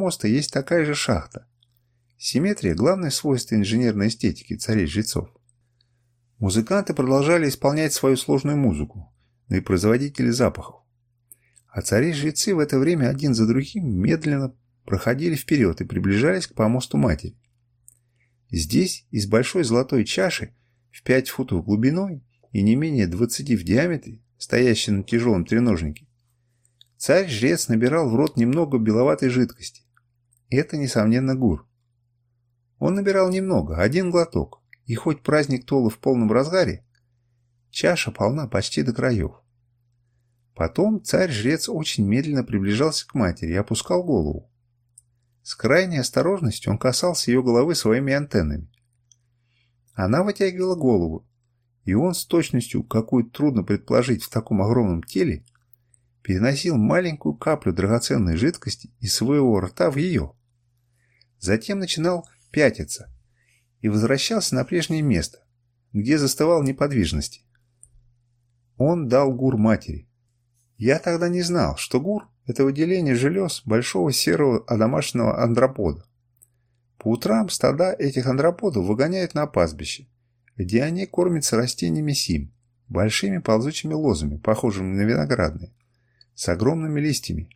моста есть такая же шахта. Симметрия – главное свойство инженерной эстетики царей-жрецов. Музыканты продолжали исполнять свою сложную музыку, но и производители запахов. А цари-жрецы в это время один за другим медленно проходили вперед и приближались к помосту матери. Здесь из большой золотой чаши в 5 футов глубиной и не менее 20 в диаметре, стоящей на тяжелом треножнике, царь-жрец набирал в рот немного беловатой жидкости, это, несомненно, гур. Он набирал немного, один глоток, и хоть праздник Толы в полном разгаре, чаша полна почти до краев. Потом царь-жрец очень медленно приближался к матери и опускал голову. С крайней осторожностью он касался ее головы своими антеннами. Она вытягивала голову, и он с точностью, какую трудно предположить в таком огромном теле, переносил маленькую каплю драгоценной жидкости из своего рта в ее. Затем начинал пятиться и возвращался на прежнее место, где заставал неподвижности. Он дал гур матери. Я тогда не знал, что гур – это выделение желез большого серого одомашенного андропода. По утрам стада этих андроподов выгоняют на пастбище, где они кормятся растениями сим, большими ползучими лозами, похожими на виноградные, с огромными листьями,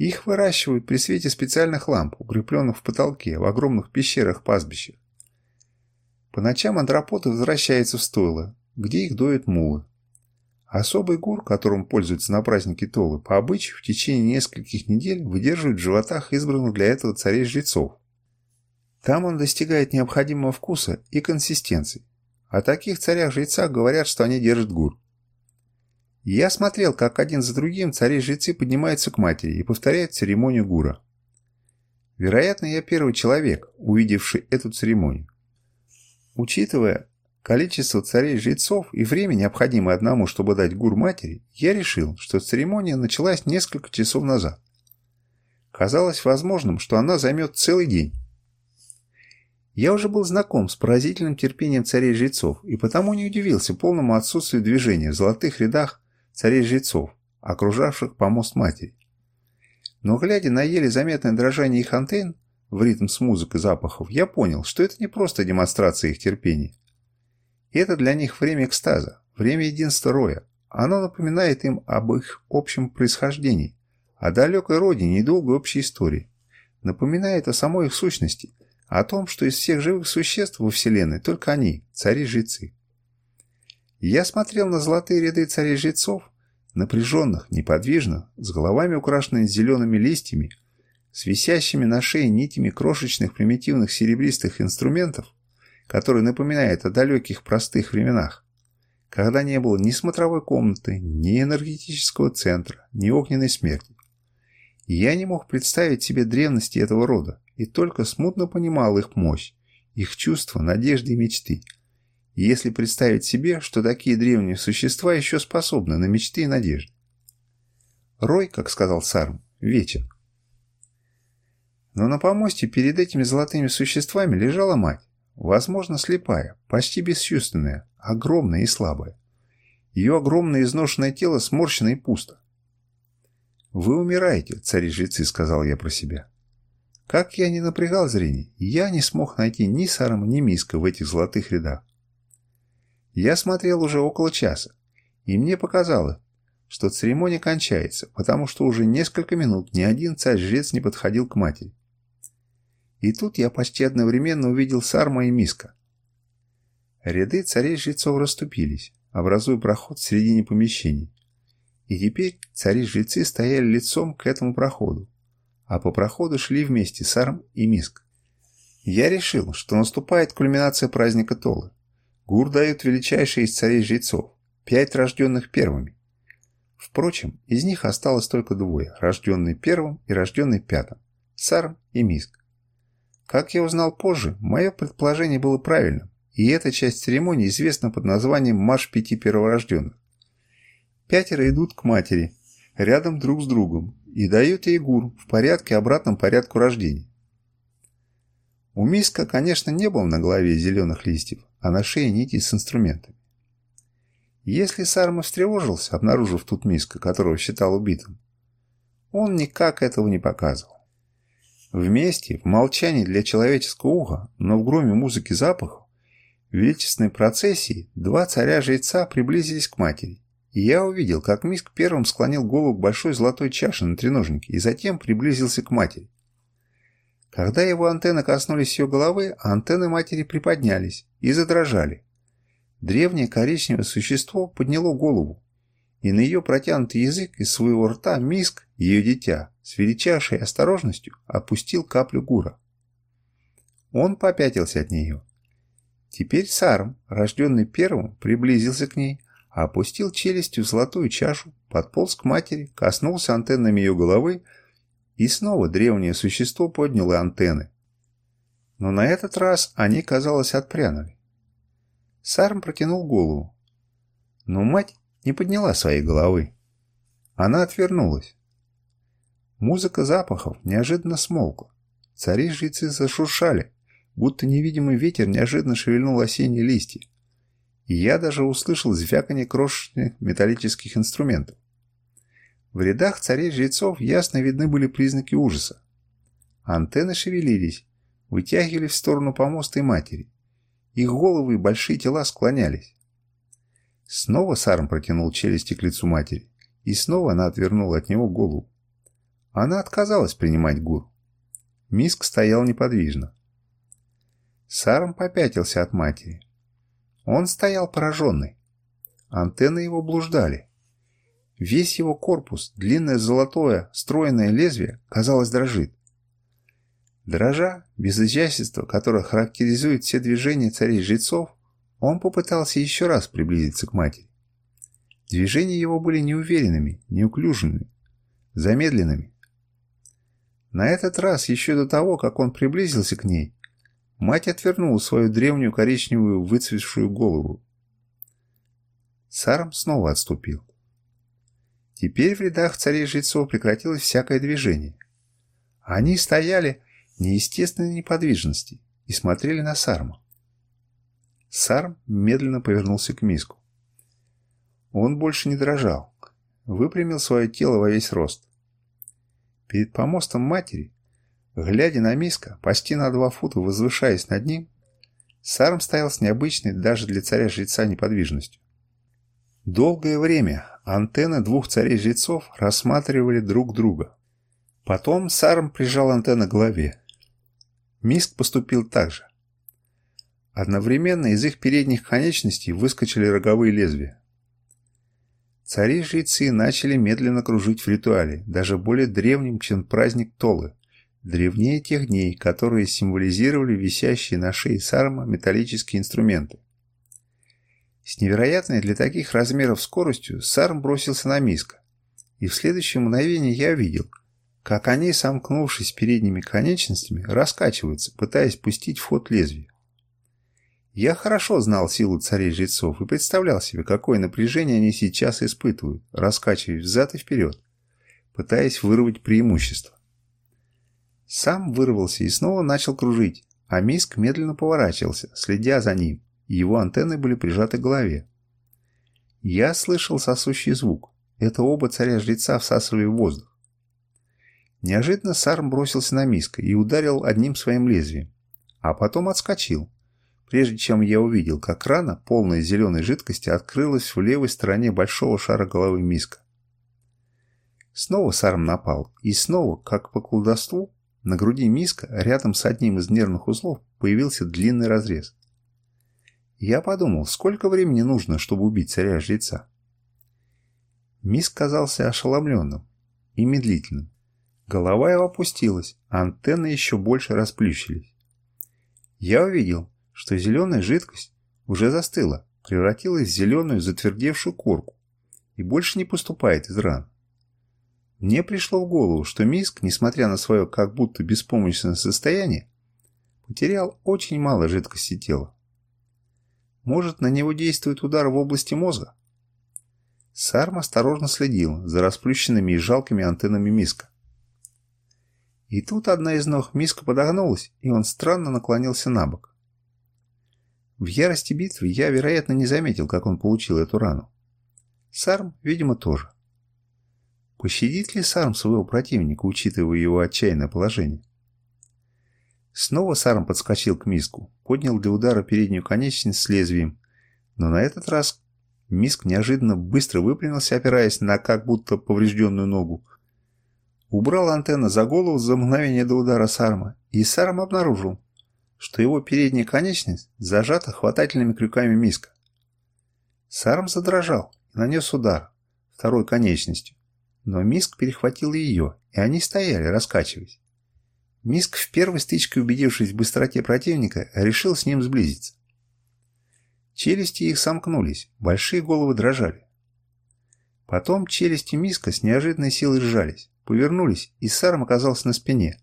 их выращивают при свете специальных ламп, укрепленных в потолке, в огромных пещерах-пастбищах. По ночам антропоты возвращаются в стойло, где их доят мулы. Особый гур, которым пользуются на празднике Толы, по обычаю в течение нескольких недель выдерживает в животах избранных для этого царей-жрецов. Там он достигает необходимого вкуса и консистенции. О таких царях-жрецах говорят, что они держат гур. Я смотрел, как один за другим цари-жрецы поднимаются к матери и повторяют церемонию гура. Вероятно, я первый человек, увидевший эту церемонию. Учитывая количество царей-жрецов и время, необходимое одному, чтобы дать гур матери, я решил, что церемония началась несколько часов назад. Казалось возможным, что она займет целый день. Я уже был знаком с поразительным терпением царей-жрецов и потому не удивился полному отсутствию движения в золотых рядах царей-жрецов, окружавших помост матери. Но глядя на еле заметное дрожание их антенн в ритм с музыкой запахов, я понял, что это не просто демонстрация их терпения. Это для них время экстаза, время единства роя. Оно напоминает им об их общем происхождении, о далекой родине и долгой общей истории. Напоминает о самой их сущности, о том, что из всех живых существ во Вселенной только они, цари-жрецы. Я смотрел на золотые ряды царей-жрецов, напряженных, неподвижных, с головами, украшенными зелеными листьями, с висящими на шее нитями крошечных примитивных серебристых инструментов, которые напоминают о далеких простых временах, когда не было ни смотровой комнаты, ни энергетического центра, ни огненной смерти. Я не мог представить себе древности этого рода и только смутно понимал их мощь, их чувства, надежды и мечты – если представить себе, что такие древние существа еще способны на мечты и надежды. Рой, как сказал Сарм, вечен. Но на помосте перед этими золотыми существами лежала мать, возможно, слепая, почти бесчувственная, огромная и слабая. Ее огромное изношенное тело сморщено и пусто. «Вы умираете, цари-жрецы», — сказал я про себя. Как я не напрягал зрение, я не смог найти ни сарма, ни миска в этих золотых рядах. Я смотрел уже около часа, и мне показалось, что церемония кончается, потому что уже несколько минут ни один царь-жрец не подходил к матери. И тут я почти одновременно увидел Сарма и Миска. Ряды царей-жрецов расступились, образуя проход в середине помещения. И теперь цари-жрецы стояли лицом к этому проходу, а по проходу шли вместе Сарм и Миск. Я решил, что наступает кульминация праздника Толы. Гур дают величайшие из царей жрецов, пять рожденных первыми. Впрочем, из них осталось только двое, рожденный первым и рожденный пятым, Сарм и Миск. Как я узнал позже, мое предположение было правильным, и эта часть церемонии известна под названием «Марш пяти перворожденных». Пятеро идут к матери, рядом друг с другом, и дают ей гур в порядке обратном порядку рождения. У миска, конечно, не было на голове зеленых листьев, а на шее нити с инструментами. Если Сарма встревожился, обнаружив тут миска, которого считал убитым, он никак этого не показывал. Вместе, в молчании для человеческого уха, но в громе музыки запахов, в величественной процессии два царя-жреца приблизились к матери, и я увидел, как Миск первым склонил голову к большой золотой чаше на треножнике и затем приблизился к матери, когда его антенны коснулись ее головы, а антенны матери приподнялись и задрожали. Древнее коричневое существо подняло голову, и на ее протянутый язык из своего рта миск, ее дитя, с величайшей осторожностью опустил каплю гура. Он попятился от нее. Теперь Сарм, рожденный первым, приблизился к ней, опустил челюстью золотую чашу, подполз к матери, коснулся антеннами ее головы, и снова древнее существо подняло антенны. Но на этот раз они, казалось, отпрянули. Сарм протянул голову. Но мать не подняла своей головы. Она отвернулась. Музыка запахов неожиданно смолкла. Цари-жрецы зашуршали, будто невидимый ветер неожиданно шевельнул осенние листья. И я даже услышал звяканье крошечных металлических инструментов. В рядах царей-жрецов ясно видны были признаки ужаса. Антенны шевелились, вытягивали в сторону помоста и матери. Их головы и большие тела склонялись. Снова Сарм протянул челюсти к лицу матери, и снова она отвернула от него голову. Она отказалась принимать гуру. Миск стоял неподвижно. Сарм попятился от матери. Он стоял пораженный. Антенны его блуждали. Весь его корпус, длинное золотое, стройное лезвие, казалось, дрожит. Дрожа, без изящества, которое характеризует все движения царей-жрецов, он попытался еще раз приблизиться к матери. Движения его были неуверенными, неуклюжими, замедленными. На этот раз, еще до того, как он приблизился к ней, мать отвернула свою древнюю коричневую выцветшую голову. Сарм снова отступил. Теперь в рядах царей жрецов прекратилось всякое движение. Они стояли неестественной неподвижности и смотрели на Сарма. Сарм медленно повернулся к миску. Он больше не дрожал, выпрямил свое тело во весь рост. Перед помостом матери, глядя на миска, почти на два фута возвышаясь над ним, Сарм стоял с необычной даже для царя-жреца неподвижностью. Долгое время антенны двух царей-жрецов рассматривали друг друга. Потом Сарм прижал антенны к голове. Миск поступил так же. Одновременно из их передних конечностей выскочили роговые лезвия. Цари-жрецы начали медленно кружить в ритуале, даже более древним, чем праздник Толы, древнее тех дней, которые символизировали висящие на шее Сарма металлические инструменты. С невероятной для таких размеров скоростью Сарм бросился на миска, и в следующее мгновение я видел, как они, сомкнувшись передними конечностями, раскачиваются, пытаясь пустить в ход лезвие. Я хорошо знал силу царей-жрецов и представлял себе, какое напряжение они сейчас испытывают, раскачиваясь взад и вперед, пытаясь вырвать преимущество. Сам вырвался и снова начал кружить, а миск медленно поворачивался, следя за ним, его антенны были прижаты к голове. Я слышал сосущий звук. Это оба царя-жреца всасывали в воздух. Неожиданно Сарм бросился на миска и ударил одним своим лезвием, а потом отскочил, прежде чем я увидел, как рана, полная зеленой жидкости, открылась в левой стороне большого шара головы миска. Снова Сарм напал, и снова, как по колдовству, на груди миска, рядом с одним из нервных узлов, появился длинный разрез. Я подумал, сколько времени нужно, чтобы убить царя-жреца. Мисс казался ошеломленным и медлительным. Голова его опустилась, а антенны еще больше расплющились. Я увидел, что зеленая жидкость уже застыла, превратилась в зеленую затвердевшую корку и больше не поступает из ран. Мне пришло в голову, что Миск, несмотря на свое как будто беспомощное состояние, потерял очень мало жидкости тела. Может, на него действует удар в области мозга? Сарм осторожно следил за расплющенными и жалкими антеннами миска. И тут одна из ног миска подогнулась, и он странно наклонился на бок. В ярости битвы я, вероятно, не заметил, как он получил эту рану. Сарм, видимо, тоже. Пощадит ли Сарм своего противника, учитывая его отчаянное положение? Снова Сарм подскочил к миску, поднял для удара переднюю конечность с лезвием, но на этот раз Миск неожиданно быстро выпрямился, опираясь на как будто поврежденную ногу. Убрал антенну за голову за мгновение до удара Сарма, и Сарм обнаружил, что его передняя конечность зажата хватательными крюками Миска. Сарм задрожал и нанес удар второй конечностью, но Миск перехватил ее, и они стояли, раскачиваясь. Миск в первой стычке, убедившись в быстроте противника, решил с ним сблизиться. Челюсти их сомкнулись, большие головы дрожали. Потом челюсти Миска с неожиданной силой сжались, повернулись, и Сарм оказался на спине.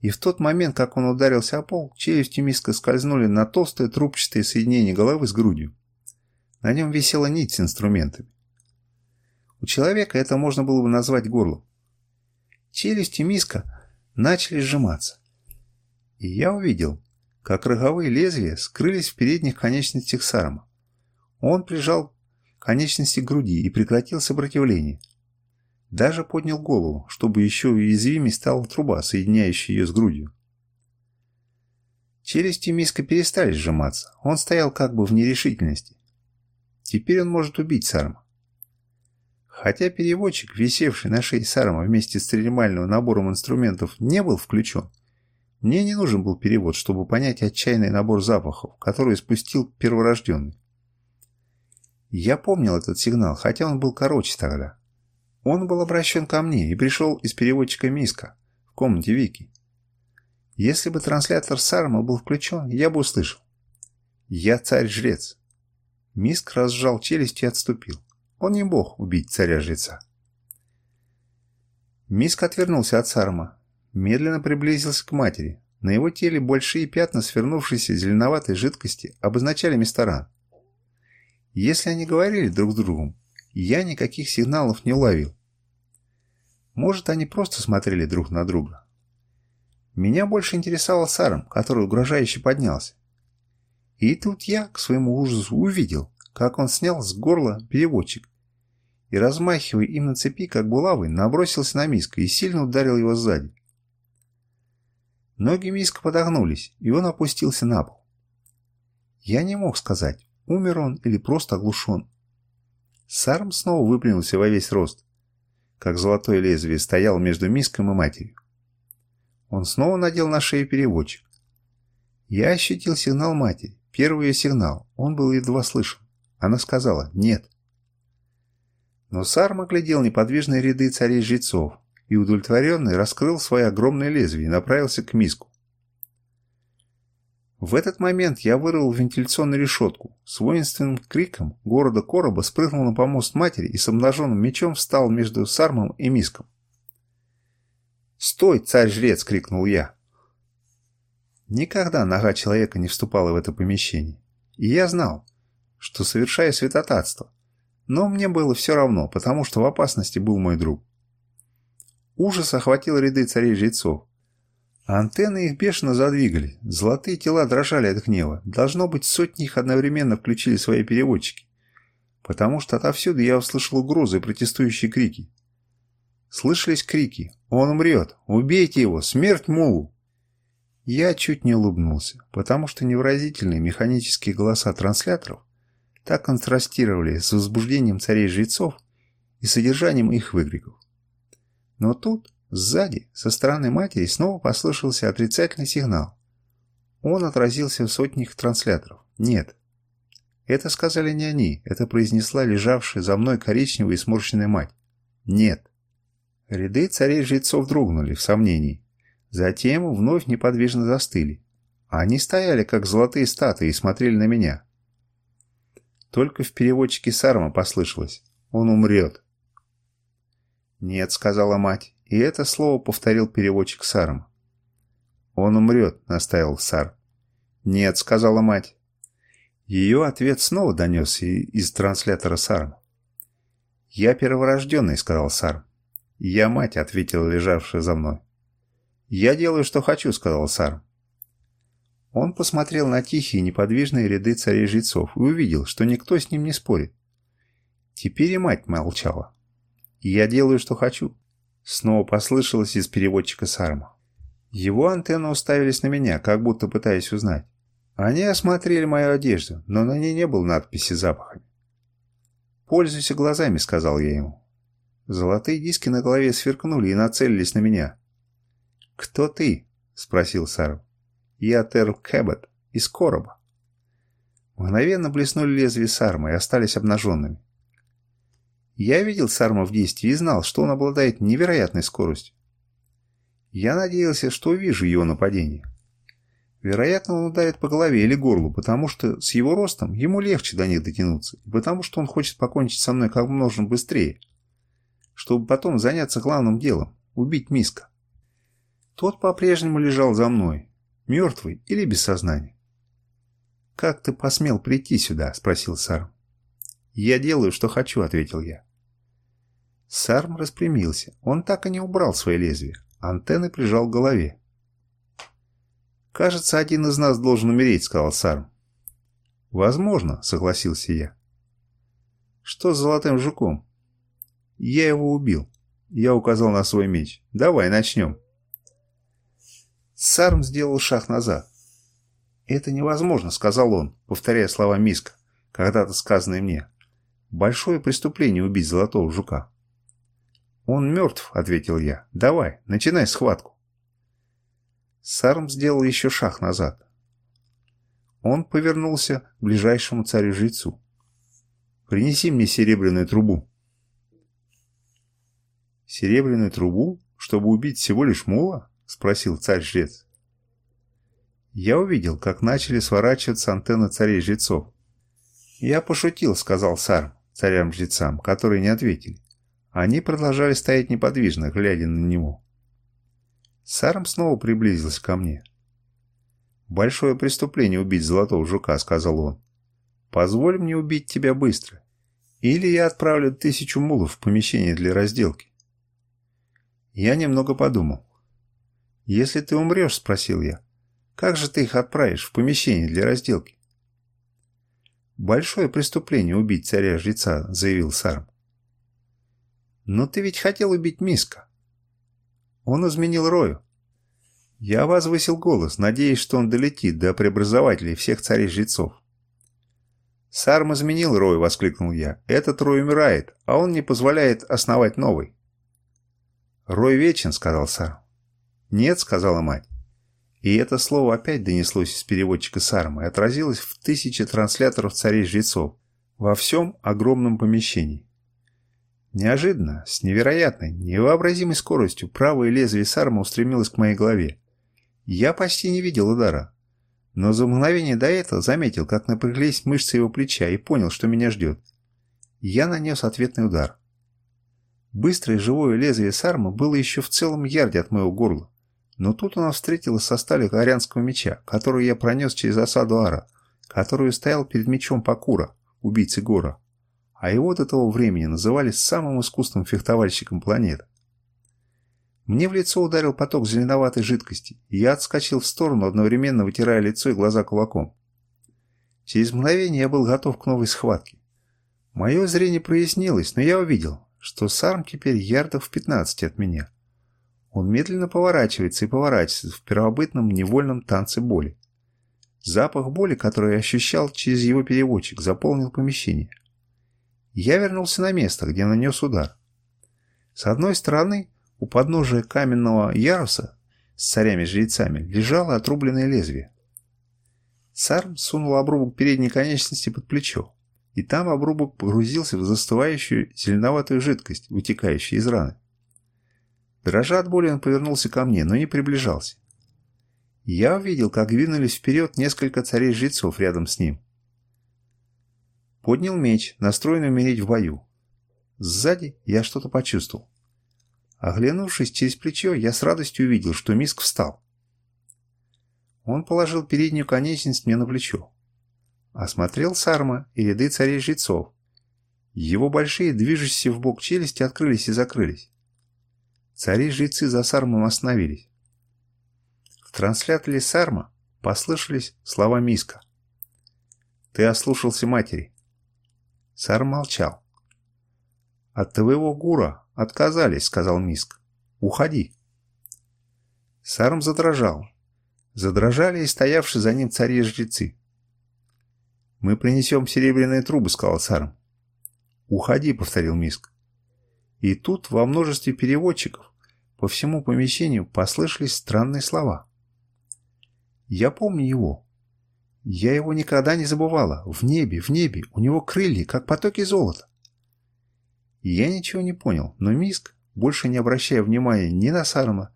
И в тот момент, как он ударился о пол, челюсти Миска скользнули на толстое трубчатое соединение головы с грудью. На нем висела нить с инструментами. У человека это можно было бы назвать горлом. Челюсти Миска начали сжиматься. И я увидел, как роговые лезвия скрылись в передних конечностях Сарма. Он прижал конечности к груди и прекратил сопротивление. Даже поднял голову, чтобы еще уязвимей стала труба, соединяющая ее с грудью. Челюсти Миска перестали сжиматься, он стоял как бы в нерешительности. Теперь он может убить Сарма. Хотя переводчик, висевший на шее Сарма вместе с церемoniальным набором инструментов, не был включен, мне не нужен был перевод, чтобы понять отчаянный набор запахов, который спустил перворожденный. Я помнил этот сигнал, хотя он был короче тогда. Он был обращен ко мне и пришел из переводчика Миска в комнате Вики. Если бы транслятор Сарма был включен, я бы услышал. «Я царь-жрец». Миск разжал челюсть и отступил. Он не бог убить царя-жреца. Миск отвернулся от Сарма, медленно приблизился к матери. На его теле большие пятна свернувшейся зеленоватой жидкости обозначали места ран. Если они говорили друг с другом, я никаких сигналов не уловил. Может, они просто смотрели друг на друга. Меня больше интересовал Сарм, который угрожающе поднялся. И тут я, к своему ужасу, увидел, как он снял с горла переводчик и, размахивая им на цепи, как булавы, набросился на Миска и сильно ударил его сзади. Ноги Миска подогнулись, и он опустился на пол. Я не мог сказать, умер он или просто оглушен. Сарм снова выпрямился во весь рост, как золотое лезвие стоял между миском и матерью. Он снова надел на шею переводчик. Я ощутил сигнал матери, первый ее сигнал, он был едва слышен. Она сказала «нет». Но Сарм оглядел неподвижные ряды царей-жрецов и, удовлетворенный, раскрыл свои огромные лезвие и направился к миску. В этот момент я вырвал вентиляционную решетку. С воинственным криком города короба спрыгнул на помост матери и с обнаженным мечом встал между Сармом и миском. «Стой, царь-жрец!» — крикнул я. Никогда нога человека не вступала в это помещение. И я знал, что совершаю святотатство. Но мне было все равно, потому что в опасности был мой друг. Ужас охватил ряды царей-жрецов. Антенны их бешено задвигали, золотые тела дрожали от гнева. Должно быть, сотни их одновременно включили свои переводчики, потому что отовсюду я услышал угрозы и протестующие крики. Слышались крики «Он умрет! Убейте его! Смерть мулу!» Я чуть не улыбнулся, потому что невыразительные механические голоса трансляторов – так контрастировали с возбуждением царей-жрецов и содержанием их выкриков. Но тут, сзади, со стороны матери, снова послышался отрицательный сигнал. Он отразился в сотнях трансляторов. Нет. Это сказали не они, это произнесла лежавшая за мной коричневая и сморщенная мать. Нет. Ряды царей-жрецов дрогнули в сомнении. Затем вновь неподвижно застыли. Они стояли, как золотые статуи, и смотрели на меня. Только в переводчике Сарма послышалось. Он умрет. «Нет», — сказала мать, и это слово повторил переводчик Сарма. «Он умрет», — настаивал Сар. «Нет», — сказала мать. Ее ответ снова донес из транслятора Сарм. «Я перворожденный», — сказал Сар. «Я мать», — ответила лежавшая за мной. «Я делаю, что хочу», — сказал Сар. Он посмотрел на тихие неподвижные ряды царей жрецов и увидел, что никто с ним не спорит. Теперь и мать молчала. «Я делаю, что хочу», — снова послышалось из переводчика Сарма. Его антенны уставились на меня, как будто пытаясь узнать. Они осмотрели мою одежду, но на ней не было надписи запахами. «Пользуйся глазами», — сказал я ему. Золотые диски на голове сверкнули и нацелились на меня. «Кто ты?» — спросил Сарм. Яатер Кэббет из короба. Мгновенно блеснули лезвия сарма и остались обнаженными. Я видел Сарма в действии и знал, что он обладает невероятной скоростью. Я надеялся, что увижу его нападение. Вероятно, он ударит по голове или горлу, потому что с его ростом ему легче до них дотянуться, и потому что он хочет покончить со мной как можно быстрее, чтобы потом заняться главным делом – убить Миска. Тот по-прежнему лежал за мной, мертвый или без сознания. «Как ты посмел прийти сюда?» – спросил Сарм. «Я делаю, что хочу», – ответил я. Сарм распрямился. Он так и не убрал свои лезвия. Антенны прижал к голове. «Кажется, один из нас должен умереть», – сказал Сарм. «Возможно», – согласился я. «Что с золотым жуком?» «Я его убил». Я указал на свой меч. «Давай начнем». Сарм сделал шаг назад. «Это невозможно», — сказал он, повторяя слова Миска, когда-то сказанные мне. «Большое преступление убить золотого жука». «Он мертв», — ответил я. «Давай, начинай схватку». Сарм сделал еще шаг назад. Он повернулся к ближайшему царю-жрецу. «Принеси мне серебряную трубу». «Серебряную трубу? Чтобы убить всего лишь мула?» — спросил царь-жрец. Я увидел, как начали сворачиваться антенны царей-жрецов. «Я пошутил», — сказал Сарм царям-жрецам, которые не ответили. Они продолжали стоять неподвижно, глядя на него. Сарм снова приблизился ко мне. «Большое преступление убить золотого жука», — сказал он. «Позволь мне убить тебя быстро, или я отправлю тысячу мулов в помещение для разделки». Я немного подумал. «Если ты умрешь», — спросил я, — «как же ты их отправишь в помещение для разделки?» «Большое преступление убить царя-жреца», — заявил Сарм. «Но ты ведь хотел убить Миска». Он изменил Рою. Я возвысил голос, надеясь, что он долетит до преобразователей всех царей-жрецов. «Сарм изменил Рою», — воскликнул я. «Этот Рой умирает, а он не позволяет основать новый». «Рой вечен», — сказал Сарм. «Нет», — сказала мать. И это слово опять донеслось из переводчика Сарма и отразилось в тысяче трансляторов царей-жрецов во всем огромном помещении. Неожиданно, с невероятной, невообразимой скоростью правое лезвие Сарма устремилось к моей голове. Я почти не видел удара, но за мгновение до этого заметил, как напряглись мышцы его плеча и понял, что меня ждет. Я нанес ответный удар. Быстрое живое лезвие Сарма было еще в целом ярде от моего горла но тут она встретилась со сталью арианского меча, которую я пронес через осаду Ара, которую стоял перед мечом Пакура, убийцы Гора. А его до того времени называли самым искусным фехтовальщиком планеты. Мне в лицо ударил поток зеленоватой жидкости, и я отскочил в сторону, одновременно вытирая лицо и глаза кулаком. Через мгновение я был готов к новой схватке. Мое зрение прояснилось, но я увидел, что Сарм теперь ярдов в 15 от меня – он медленно поворачивается и поворачивается в первобытном невольном танце боли. Запах боли, который я ощущал через его переводчик, заполнил помещение. Я вернулся на место, где нанес удар. С одной стороны, у подножия каменного яруса с царями-жрецами лежало отрубленное лезвие. Царь сунул обрубок передней конечности под плечо, и там обрубок погрузился в застывающую зеленоватую жидкость, вытекающую из раны. Дрожа от боли, он повернулся ко мне, но не приближался. Я увидел, как двинулись вперед несколько царей-жрецов рядом с ним. Поднял меч, настроенный умереть в бою. Сзади я что-то почувствовал. Оглянувшись через плечо, я с радостью увидел, что Миск встал. Он положил переднюю конечность мне на плечо. Осмотрел сарма и ряды царей-жрецов. Его большие, движущиеся в бок челюсти, открылись и закрылись. Цари-жрецы за Сармом остановились. В трансляторе Сарма послышались слова Миска. «Ты ослушался матери». Сарм молчал. «От твоего гура отказались», — сказал Миск. «Уходи». Сарм задрожал. Задрожали и стоявшие за ним цари жрецы. «Мы принесем серебряные трубы», — сказал Сарм. «Уходи», — повторил Миск. И тут во множестве переводчиков по всему помещению послышались странные слова. Я помню его. Я его никогда не забывала. В небе, в небе, у него крылья, как потоки золота. Я ничего не понял, но Миск, больше не обращая внимания ни на Сарма,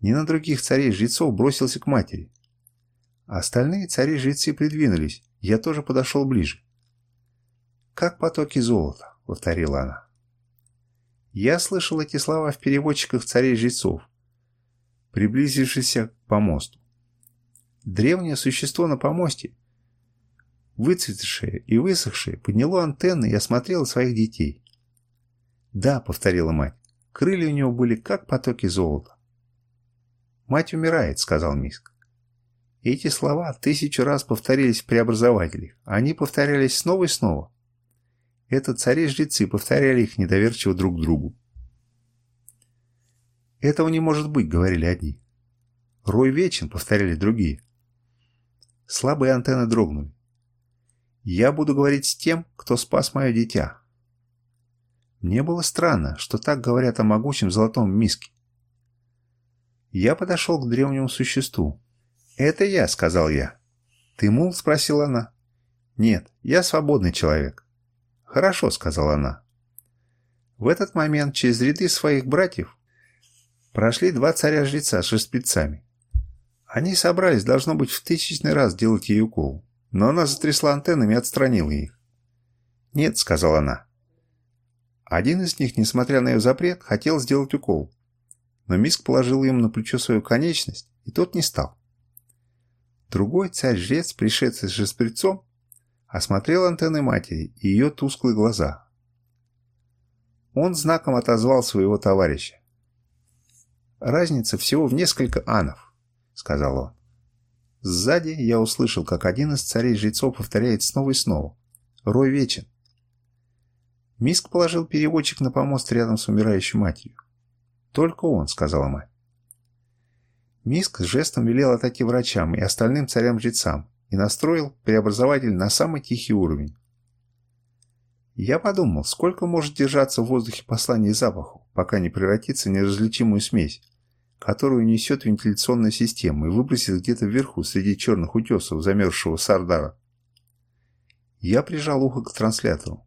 ни на других царей-жрецов, бросился к матери. Остальные цари-жрецы придвинулись, я тоже подошел ближе. «Как потоки золота», — повторила она. Я слышал эти слова в переводчиках царей-жрецов, приблизившихся к помосту. Древнее существо на помосте, выцветшее и высохшее, подняло антенны и осмотрело своих детей. «Да», — повторила мать, — «крылья у него были как потоки золота». «Мать умирает», — сказал Миск. Эти слова тысячу раз повторились в преобразователях. Они повторялись снова и снова. Это цари-жрецы повторяли их недоверчиво друг другу. «Этого не может быть», — говорили одни. «Рой вечен», — повторяли другие. Слабые антенны дрогнули. «Я буду говорить с тем, кто спас мое дитя». Мне было странно, что так говорят о могучем золотом миске. Я подошел к древнему существу. «Это я», — сказал я. «Ты мул?» — спросила она. «Нет, я свободный человек». «Хорошо», — сказала она. В этот момент через ряды своих братьев прошли два царя-жреца с шестпецами. Они собрались, должно быть, в тысячный раз делать ей укол, но она затрясла антеннами и отстранила их. «Нет», — сказала она. Один из них, несмотря на ее запрет, хотел сделать укол, но Миск положил им на плечо свою конечность, и тот не стал. Другой царь-жрец, пришедший с шестрецом, осмотрел антенны матери и ее тусклые глаза. Он знаком отозвал своего товарища. «Разница всего в несколько анов», — сказал он. Сзади я услышал, как один из царей-жрецов повторяет снова и снова. «Рой вечен». Миск положил переводчик на помост рядом с умирающей матерью. «Только он», — сказала мать. Миск жестом велел отойти врачам и остальным царям-жрецам, и настроил преобразователь на самый тихий уровень. Я подумал, сколько может держаться в воздухе послание запаху, пока не превратится в неразличимую смесь, которую несет вентиляционная система и выбросит где-то вверху среди черных утесов замерзшего Сардара. Я прижал ухо к транслятору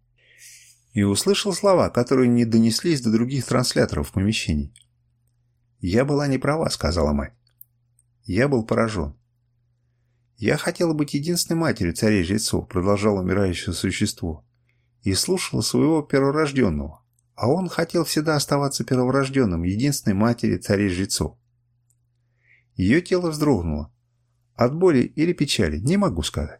и услышал слова, которые не донеслись до других трансляторов в помещении. «Я была не права», — сказала мать. Я был поражен. «Я хотела быть единственной матерью царей-жрецов», — продолжал умирающее существо, «и слушала своего перворожденного, а он хотел всегда оставаться перворожденным, единственной матери царей-жрецов». Ее тело вздрогнуло. От боли или печали, не могу сказать.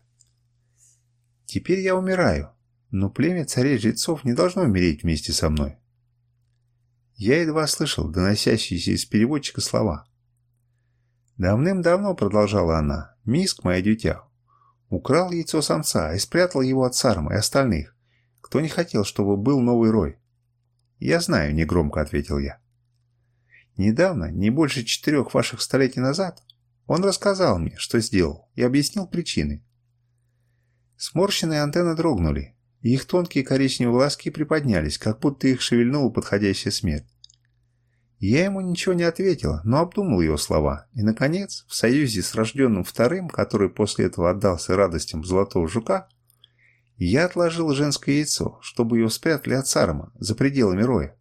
«Теперь я умираю, но племя царей-жрецов не должно умереть вместе со мной». Я едва слышал доносящиеся из переводчика слова – Давным-давно, продолжала она, Миск, моя дитя, украл яйцо самца и спрятал его от Сармы и остальных, кто не хотел, чтобы был новый рой. «Я знаю», — негромко ответил я. «Недавно, не больше четырех ваших столетий назад, он рассказал мне, что сделал, и объяснил причины. Сморщенные антенны дрогнули, и их тонкие коричневые волоски приподнялись, как будто их шевельнула подходящая смерть. Я ему ничего не ответила, но обдумал его слова. И, наконец, в союзе с рожденным вторым, который после этого отдался радостям золотого жука, я отложил женское яйцо, чтобы его спрятали от царма за пределами роя.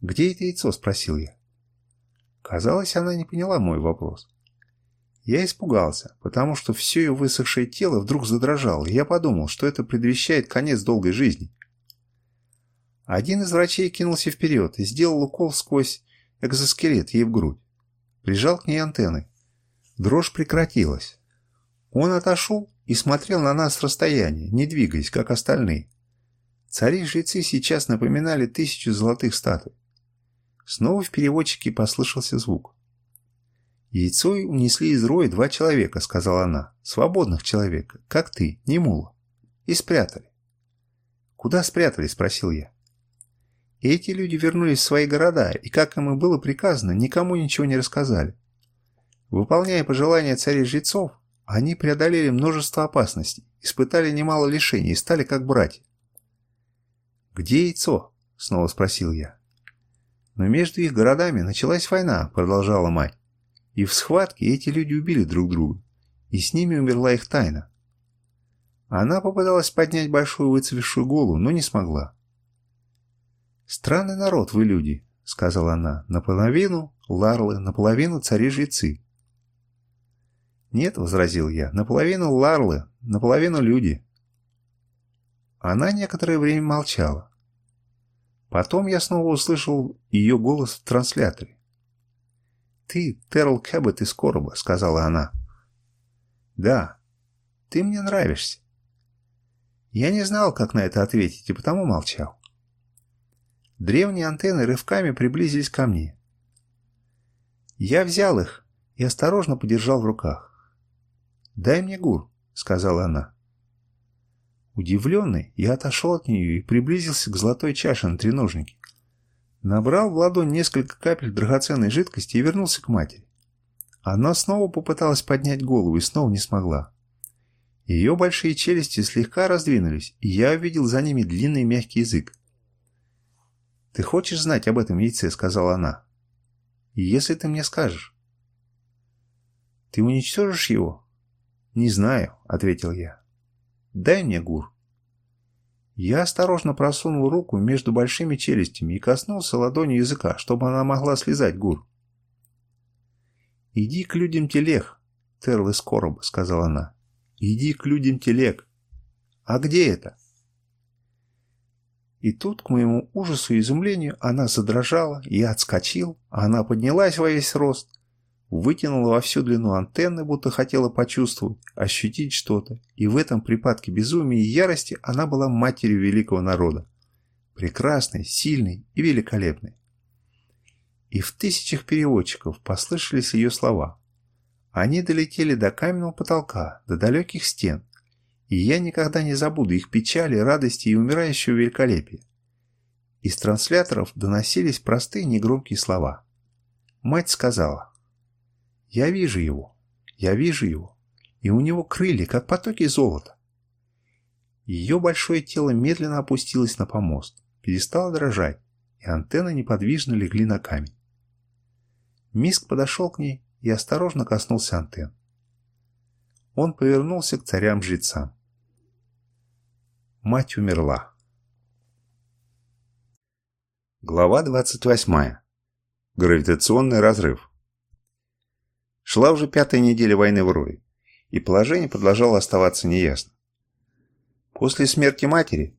«Где это яйцо?» – спросил я. Казалось, она не поняла мой вопрос. Я испугался, потому что все ее высохшее тело вдруг задрожало, и я подумал, что это предвещает конец долгой жизни. Один из врачей кинулся вперед и сделал укол сквозь экзоскелет ей в грудь. Прижал к ней антенны. Дрожь прекратилась. Он отошел и смотрел на нас с расстояния, не двигаясь, как остальные. Цари-жрецы сейчас напоминали тысячу золотых статуй. Снова в переводчике послышался звук. «Яйцо унесли из роя два человека», — сказала она. «Свободных человека, как ты, не мула. И спрятали». «Куда спрятали?» — спросил я. Эти люди вернулись в свои города, и, как им и было приказано, никому ничего не рассказали. Выполняя пожелания царей-жрецов, они преодолели множество опасностей, испытали немало лишений и стали как братья. «Где яйцо?» – снова спросил я. «Но между их городами началась война», – продолжала мать. «И в схватке эти люди убили друг друга, и с ними умерла их тайна». Она попыталась поднять большую выцвевшую голову, но не смогла. «Странный народ вы люди», — сказала она, — «наполовину ларлы, наполовину цари-жрецы». «Нет», — возразил я, — «наполовину ларлы, наполовину люди». Она некоторое время молчала. Потом я снова услышал ее голос в трансляторе. «Ты Терл Кэббет из Короба», — сказала она. «Да, ты мне нравишься». Я не знал, как на это ответить, и потому молчал. Древние антенны рывками приблизились ко мне. Я взял их и осторожно подержал в руках. «Дай мне гур», — сказала она. Удивленный, я отошел от нее и приблизился к золотой чаше на треножнике. Набрал в ладонь несколько капель драгоценной жидкости и вернулся к матери. Она снова попыталась поднять голову и снова не смогла. Ее большие челюсти слегка раздвинулись, и я увидел за ними длинный мягкий язык. «Ты хочешь знать об этом яйце?» — сказала она. «Если ты мне скажешь». «Ты уничтожишь его?» «Не знаю», — ответил я. «Дай мне гур». Я осторожно просунул руку между большими челюстями и коснулся ладонью языка, чтобы она могла слезать гур. «Иди к людям телег», — Терл из короба, — сказала она. «Иди к людям телег». «А где это?» И тут, к моему ужасу и изумлению, она задрожала, я отскочил, а она поднялась во весь рост, вытянула во всю длину антенны, будто хотела почувствовать, ощутить что-то, и в этом припадке безумия и ярости она была матерью великого народа. Прекрасной, сильной и великолепной. И в тысячах переводчиков послышались ее слова. Они долетели до каменного потолка, до далеких стен, и я никогда не забуду их печали, радости и умирающего великолепия. Из трансляторов доносились простые негромкие слова. Мать сказала, «Я вижу его, я вижу его, и у него крылья, как потоки золота». Ее большое тело медленно опустилось на помост, перестало дрожать, и антенны неподвижно легли на камень. Миск подошел к ней и осторожно коснулся антенн. Он повернулся к царям-жрецам. Мать умерла. Глава 28. Гравитационный разрыв. Шла уже пятая неделя войны в Руи, и положение продолжало оставаться неясным. После смерти матери